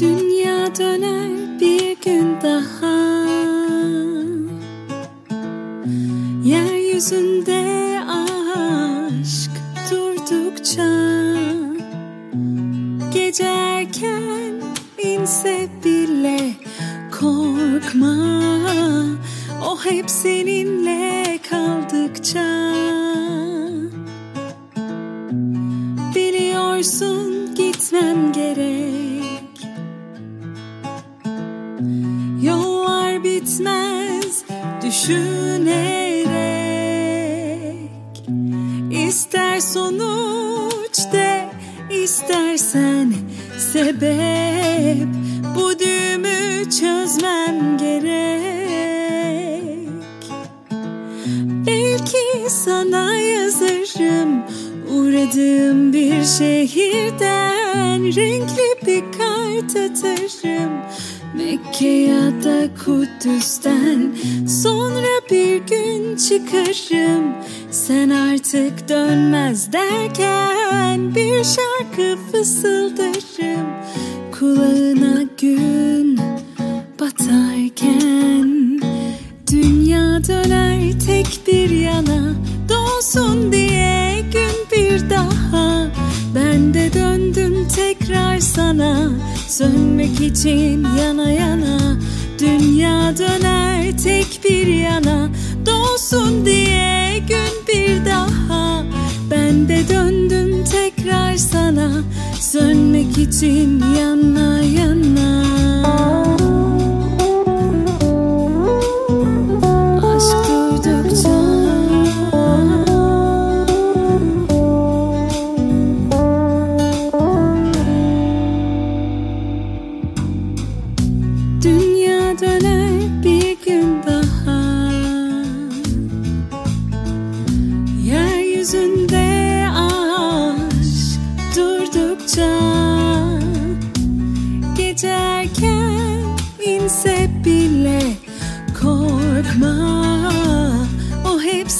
Dünya döner bir gün daha. Yeryüzünde aşk durdukça Gece erken inse bile korkma. O hep seninle kaldıkça Biliyorsun gitmem gerek Yollar bitmez düşünerek. İster sonuç de istersen sebep. Bu düğümü çözmem gerek. Belki sana yazarım Uğradığım bir şehirden Renkli bir kart atarım Mekke ya da Kudüs'ten Sonra bir gün çıkarım. Sen artık dönmez derken Bir şarkı fısıldarım. Kulağına gün batarken Dünya döner tek bir yana Doğsun diye gün bir daha. Ben de tekrar sana Sönmek için yana yana. Dünya döner tek bir yana Doğsun diye gün bir daha. Ben de döndüm tekrar sana Sönmek için yana yana Gece inse bile korkma. O hep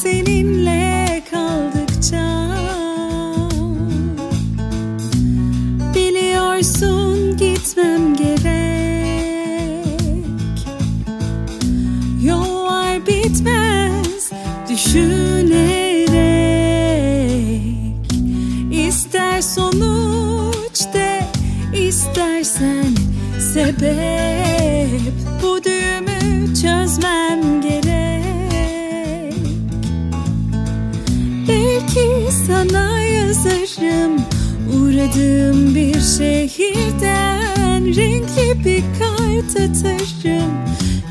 sebep Bu düğümü çözmem gerek. Belki sana yazarım Uğradığım bir şehirden Renkli bir kart atarım.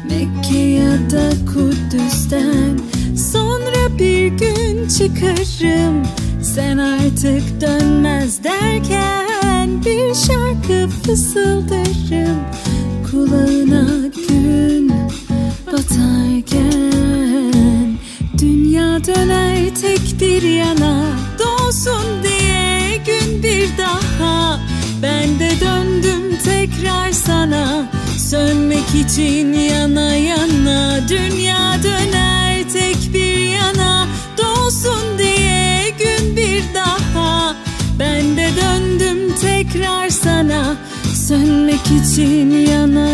Mekke ya da Kudüs'ten Sonra bir gün çıkarım. Sen artık dönmez derken Bir şarkı fısıldarım Kulağına gün batarken Dünya döner tek bir yana Doğsun diye gün bir daha. Ben de döndüm tekrar sana Sönmek için yana Sönmek için yana